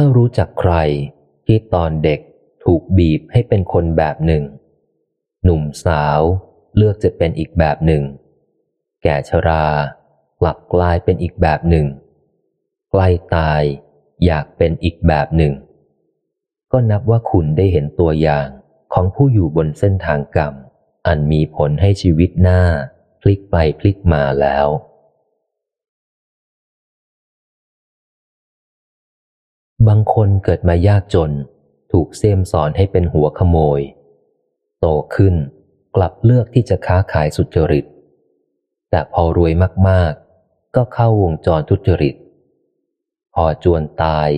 ถ้ารู้จักใครที่ตอนเด็กถูกบีบให้เป็นคนแบบหนึ่ง หนุ่มสาวเลือกจะเป็นอีกแบบหนึ่ง แก่ชรากลับกลายเป็นอีกแบบหนึ่ง ใกล้ตายอยากเป็นอีกแบบหนึ่ง ก็นับว่าคุณได้เห็นตัวอย่างของผู้อยู่บนเส้นทางกรรม อันมีผลให้ชีวิตหน้า พลิกไปพลิกมาแล้ว บางคนเกิดมายากจน ถูกเสียมสอนให้เป็นหัวขโมย โตขึ้นกลับเลือกที่จะค้าขายสุจริต แต่พอรวยมากๆ ก็เข้าวงจรทุจริต พอจวนตาย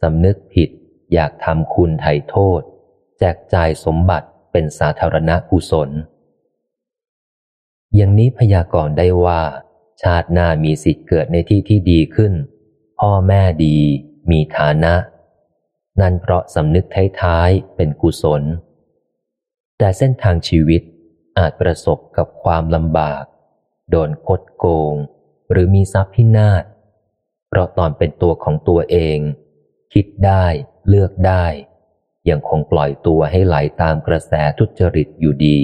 สำนึกผิดอยากทำคุณไถ่โทษ แจกจ่ายสมบัติเป็นสาธารณกุศล อย่างนี้พยากรณ์ได้ว่า ชาติหน้ามีสิทธิ์เกิดในที่ที่ดีขึ้น พ่อแม่ดี มีฐานะ นั่นเพราะสำนึกท้ายๆเป็นกุศล แต่เส้นทางชีวิตอาจประสบกับความลำบาก โดนคดโกง หรือมีทรัพย์พินาศเพราะตอนเป็นตัวของตัวเอง คิดได้เลือกได้ ยังคงปล่อยตัวให้ไหลาตามกระแสทุจริตอยู่ดี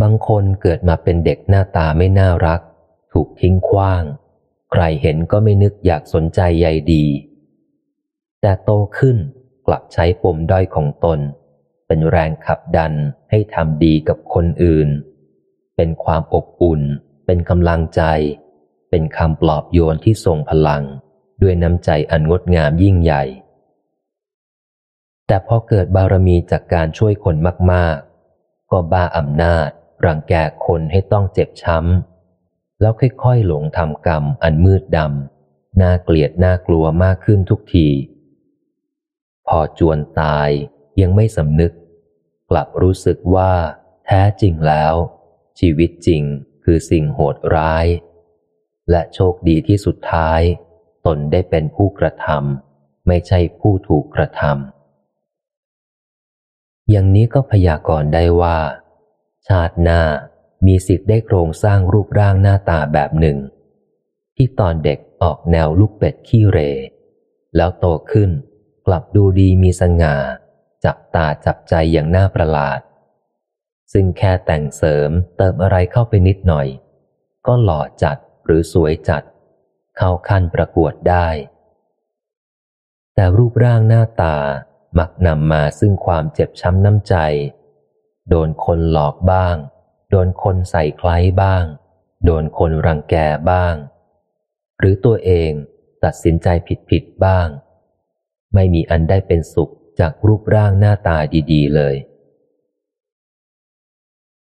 บางคนเกิดมาเป็นเด็กหน้าตาไม่น่ารัก ถูกทิ้งขว้าง ใครเห็นก็ไม่นึกอยากสนใจใยดี แต่โตขึ้นกลับใช้ปมด้อยของตน เป็นแรงขับดันให้ทำดีกับคนอื่น เป็นความอบอุ่น เป็นกำลังใจ เป็นคำปลอบโยนที่ทรงพลัง ด้วยน้ำใจอันงดงามยิ่งใหญ่ แต่พอเกิดบารมีจากการช่วยคนมาก ๆ ก็บ้าอำนาจ รังแกคนให้ต้องเจ็บช้ำ แล้วค่อยๆหลงทำกรรมอันมืดดำน่าเกลียดน่ากลัวมากขึ้นทุกที พอจวนตายยังไม่สำนึก กลับรู้สึกว่า แท้จริงแล้ว ชีวิตจริงคือสิ่งโหดร้าย และโชคดีที่สุดท้าย ตนได้เป็นผู้กระทำไม่ใช่ผู้ถูกกระทำอย่างนี้ก็พยากรณ์ได้ว่า ชาติหน้า มีสิทธิ์ได้โครงสร้างรูปร่างหน้าตาแบบหนึ่ง ที่ตอนเด็กออกแนวลูกเป็ดขี้เร แล้วโตขึ้น กลับดูดีมีสง่า จับตาจับใจอย่างน่าประหลาด ซึ่งแค่แต่งเสริมเติมอะไรเข้าไปนิดหน่อย ก็หล่อจัดหรือสวยจัด เข้าขั้นประกวดได้ แต่รูปร่างหน้าตามักนำมาซึ่งความเจ็บช้ำน้ำใจ โดนคนหลอกบ้าง โดนคนใส่คล้ายบ้าง โดนคนรังแกบ้าง หรือตัวเองตัดสินใจผิดผิดบ้าง ไม่มีอันได้เป็นสุขจากรูปร่างหน้าตาดี ๆ เลย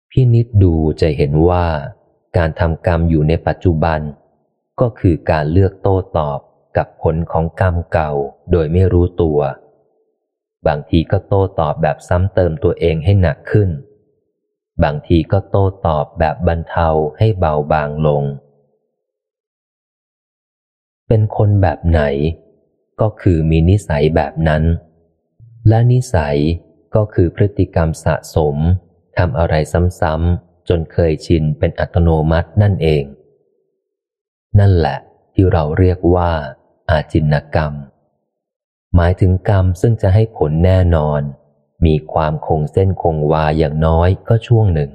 พี่นิดดูจะเห็นว่า การทำกรรมอยู่ในปัจจุบัน ก็คือการเลือกโต้ตอบกับผลของกรรมเก่าโดยไม่รู้ตัว บางทีก็โต้ตอบแบบซ้ำเติมตัวเองให้หนักขึ้น บางทีก็โต้ตอบแบบบรรเทาให้เบาบางลง เป็นคนแบบไหน ก็คือมีนิสัยแบบนั้น และนิสัยก็คือพฤติกรรมสะสมทำอะไรซ้ำๆจนเคยชินเป็นอัตโนมัตินั่นเอง นั่นแหละที่เราเรียกว่า อาจินกรรม หมายถึงกรรมซึ่งจะให้ผลแน่นอน มีความคงเส้นคงวาอย่างน้อยก็ช่วงหนึ่ง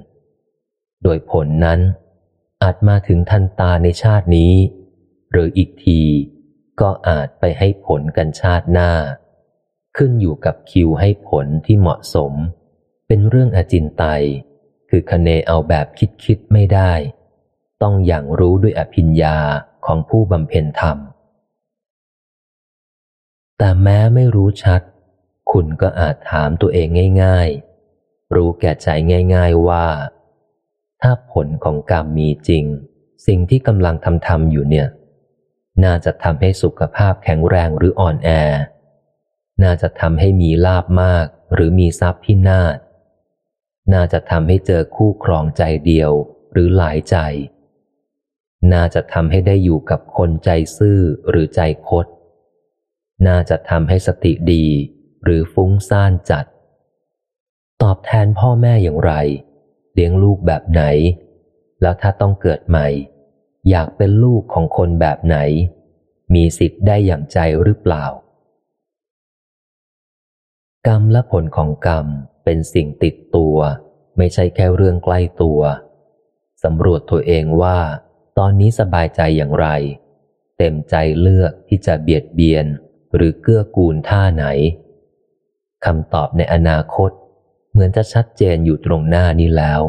โดยผลนั้น อาจมาถึงทันตาในชาตินี้ หรืออีกทีก็อาจไปให้ผลกันชาติหน้า ขึ้นอยู่กับคิวให้ผลที่เหมาะสม เป็นเรื่องอจินไตย คือคเนเอาแบบคิดคิดไม่ได้ ต้องอย่างรู้ด้วยอภิญญาของผู้บำเพ็ญธรรม แต่แม้ไม่รู้ชัด คุณก็อาจถามตัวเองง่าย ๆ รู้แก่ใจง่าย ๆว่า ถ้าผลของกรรมมีจริง สิ่งที่กำลังทำทำอยู่เนี่ย น่าจะทำให้สุขภาพแข็งแรงหรืออ่อนแอ น่าจะทำให้มีลาบมากหรือมีทรัพย์พินาศน่าจะทำให้เจอคู่ครองใจเดียวหรือหลายใจ น่าจะทำให้ได้อยู่กับคนใจซื่อหรือใจคด น่าจะทำให้สติดี หรือฟุ้งซ่านจัด ตอบแทนพ่อแม่อย่างไร เลี้ยงลูกแบบไหน แล้วถ้าต้องเกิดใหม่ อยากเป็นลูกของคนแบบไหน มีสิทธิ์ได้อย่างใจหรือเปล่า กรรมและผลของกรรมเป็นสิ่งติดตัว ไม่ใช่แค่เรื่องใกล้ตัวสำรวจตัวเองว่าตอนนี้สบายใจอย่างไร เต็มใจเลือกที่จะเบียดเบียนหรือเกื้อกูลท่าไหน คำตอบในอนาคต เหมือนจะชัดเจนอยู่ตรงหน้านี้แล้ว